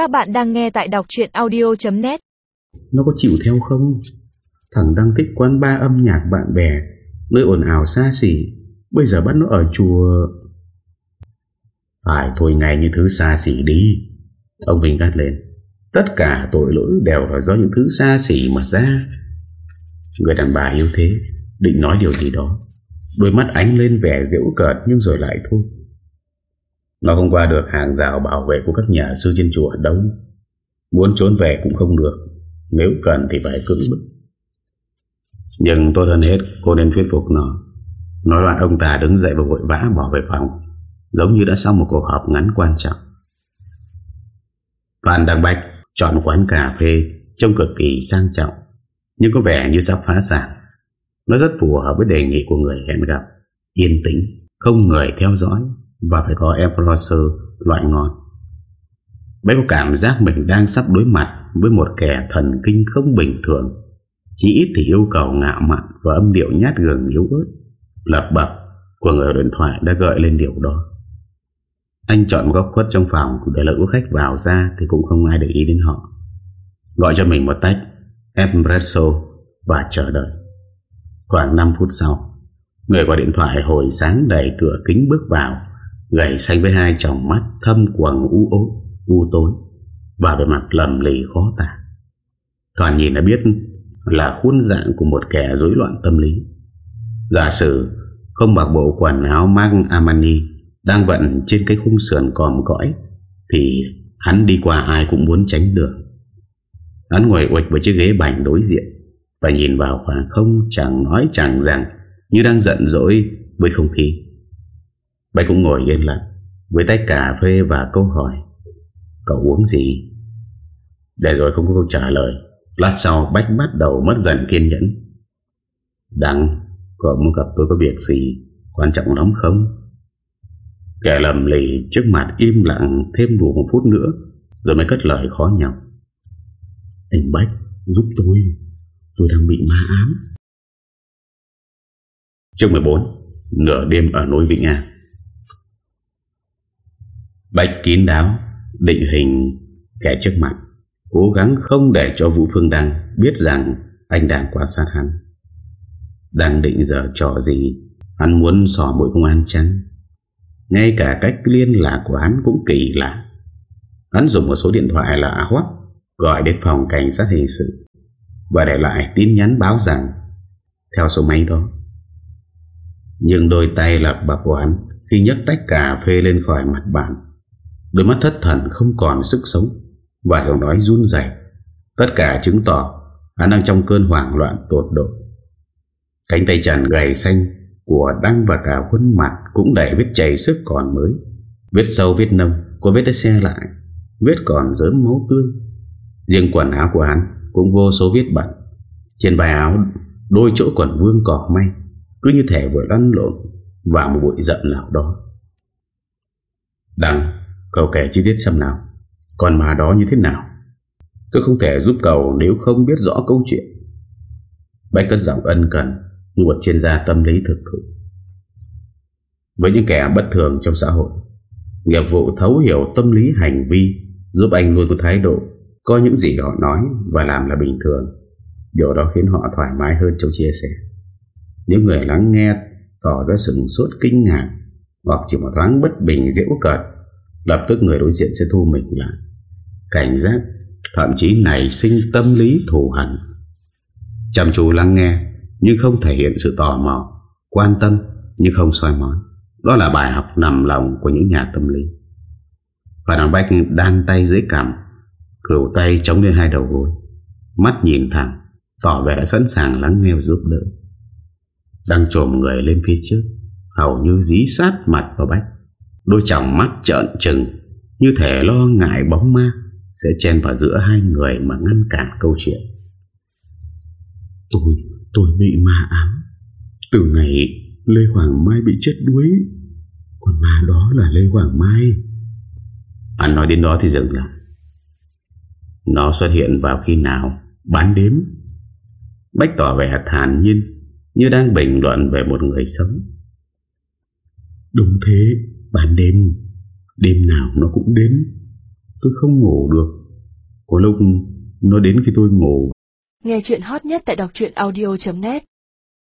Các bạn đang nghe tại đọc chuyện audio.net Nó có chịu theo không? Thằng đang thích quán ba âm nhạc bạn bè, Nơi ồn ào xa xỉ, Bây giờ bắt nó ở chùa. Phải thôi, ngay những thứ xa xỉ đi. Ông Vinh gắt lên. Tất cả tội lỗi đều là do những thứ xa xỉ mà ra. Người đàn bà yêu thế, Định nói điều gì đó. Đôi mắt ánh lên vẻ dễu cợt Nhưng rồi lại thôi. Nó không qua được hàng rào bảo vệ Của các nhà sư trên chùa đâu. Muốn trốn về cũng không được. Nếu cần thì phải cưỡng bức Nhưng tốt hơn hết, Cô nên thuyết phục nó. Nói đoạn ông ta đứng dậy và vội vã bỏ về phòng, Giống như đã xong một cuộc họp ngắn quan trọng. Phan Đăng Bạch chọn quán cà phê Trông cực kỳ sang trọng, Nhưng có vẻ như sắp phá sản. Nó rất phù hợp với đề nghị của người hẹn gặp, Yên tĩnh, Không người theo dõi. Và phải có Empressor loại ngon. Bé có cảm giác mình đang sắp đối mặt Với một kẻ thần kinh không bình thường, Chỉ ít thì yêu cầu ngạo mạn Và âm điệu nhát gừng yếu ớt. Lập bập của người điện thoại đã gợi lên điều đó. Anh chọn góc khuất trong phòng, Để lỡ khách vào ra Thì cũng không ai để ý đến họ. Gọi cho mình một tách Espresso Và chờ đợi. Khoảng 5 phút sau, Người gọi điện thoại hồi sáng đẩy cửa kính bước vào. Gầy xanh với hai tròng mắt Thâm quầng u ố, U tối, Và về mặt lầm lì khó tả. Toàn nhìn đã biết Là khuôn dạng của một kẻ rối loạn tâm lý. Giả sử Không mặc bộ quần áo mang Armani Đang vận trên cái khung sườn còm cõi, Thì hắn đi qua ai cũng muốn tránh được. Hắn ngồi uịch với chiếc ghế bành đối diện Và nhìn vào khoảng không, chẳng nói chẳng rằng Như đang giận dỗi với không khí. Bạch cũng ngồi yên lặng, Với tách cà phê và câu hỏi. Cậu uống gì? Để rồi không có câu trả lời. Lát sau, Bách bắt đầu mất dần kiên nhẫn. Đăng Cậu muốn gặp tôi có việc gì Quan trọng lắm không? Kẻ lầm lì trước mặt im lặng Thêm đủ một phút nữa, Rồi mới cất lời khó nhọc. Anh Bách, giúp tôi. Tôi đang bị ma ám. Chương 14 Nửa đêm ở núi Vĩnh An. Bách kín đáo Định hình kẻ trước mặt, Cố gắng không để cho Vũ Phương Đăng Biết rằng anh đang quan sát hắn. Đang định giờ trò gì, Hắn muốn sò mũi công an chăng Ngay cả cách liên lạc của hắn cũng kỳ lạ. Hắn dùng một số điện thoại lạ hoắc Gọi đến phòng cảnh sát hình sự Và để lại tin nhắn báo rằng, Theo số máy đó, Nhưng đôi tay lập bập của hắn Khi nhấc tách cà phê lên khỏi mặt bàn Đôi mắt thất thần không còn sức sống. Và giọng nói run dày Tất cả chứng tỏ Hắn đang trong cơn hoảng loạn tột độ. Cánh tay tràn gầy xanh Của Đăng và cả khuôn mặt Cũng đầy vết chảy sức còn mới. Vết sâu, vết nông, Có vết đã xe lại. Vết còn dớm máu tươi. Riêng quần áo của hắn Cũng vô số vết bẩn. Trên bài áo, Đôi chỗ quần vương cỏ may Cứ như thể vừa lăn lộn Vào một bụi giận nào đó. Đăng Cậu kể chi tiết xem nào. Còn mà đó như thế nào? Tôi không thể giúp cậu nếu không biết rõ câu chuyện. Bách cất giọng ân cần một chuyên gia tâm lý thực thụ. Với những kẻ bất thường trong xã hội, Nghiệp vụ thấu hiểu tâm lý hành vi Giúp anh luôn có thái độ, Có những gì họ nói và làm là bình thường. Điều đó khiến họ thoải mái hơn trong chia sẻ. Nếu người lắng nghe Tỏ ra sừng sốt kinh ngạc Hoặc chỉ một thoáng bất bình dễ cợt. Lập tức người đối diện sẽ thu mình lại. Cảnh giác, Thậm chí nảy sinh tâm lý thù hận. Chăm chú lắng nghe, Nhưng không thể hiện sự tò mò, Quan tâm, nhưng không soi mói. Đó là bài học nằm lòng của những nhà tâm lý. Và đằng Bách đan tay dưới cằm, Cửu tay chống lên hai đầu gối. Mắt nhìn thẳng, Tỏ vẻ sẵn sàng lắng nghe giúp đỡ. Đang trồm người lên phía trước, Hầu như dí sát mặt vào Bách. Đôi chồng mắt trợn trừng Như thể lo ngại bóng ma Sẽ chen vào giữa hai người Mà ngăn cản câu chuyện. Tôi Tôi bị ma ám. Từ ngày Lê Hoàng Mai bị chết đuối Còn ma đó là Lê Hoàng Mai. Anh nói đến đó thì dừng lại. Nó xuất hiện vào khi nào? Bán đếm. Bách tỏ vẻ thản nhiên Như đang bình luận về một người sống Đúng thế Ban đêm Đêm nào nó cũng đến. Tôi không ngủ được. Có lúc nó đến khi tôi ngủ. Nghe chuyện hot nhất tại đọc audio.net